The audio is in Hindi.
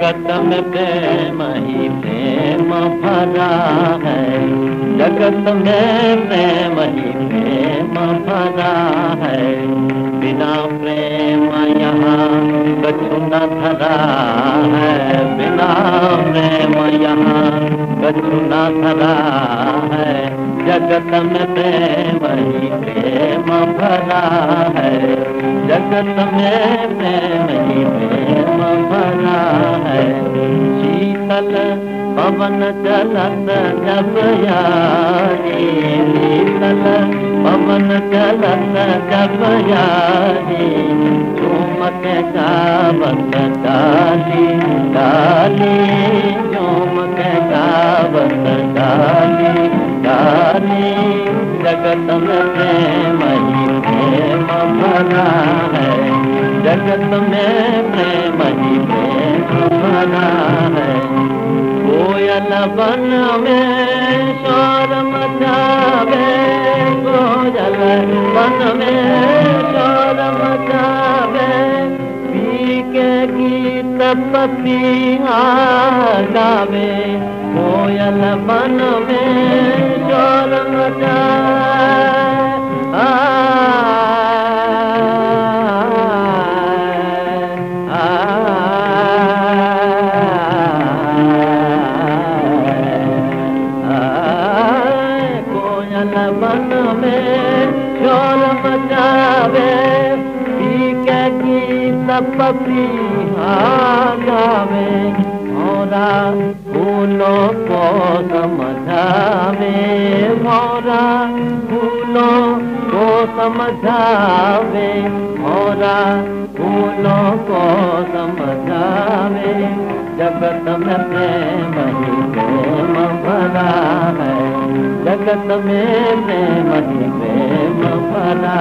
जगत में प्रेम ही प्रेम भरा है। जगत में प्रेम ही प्रेम भरा है। बिना प्रेम यहाँ कछु न धरा है। बिना प्रेम यहाँ कछु न धरा है। जगत में प्रेम ही प्रेम भरा है। जगत में ही प्रेम भरा है शीतल पवन चलत जब यारी शीतल पवन चलत जब यारी गावत डाली डाली झूमक गावत डाली डाली जगत में प्रेम ही प्रेम भरा है जगत में प्रेम ही प्रेम भरा है कोयल बन में शोर मचावे बन में शोर मचावे पी के गीत पतिया गावे कोयल बन में शोर मचावे बन में शोर मचावे पी के गीत पपिया गावे मोरा फूलों को समझावे, मोरा फूलों को समझावे, मोरा फूलों को समझावे, जगत में प्रेम प्रेम भरा है। जगत में भरा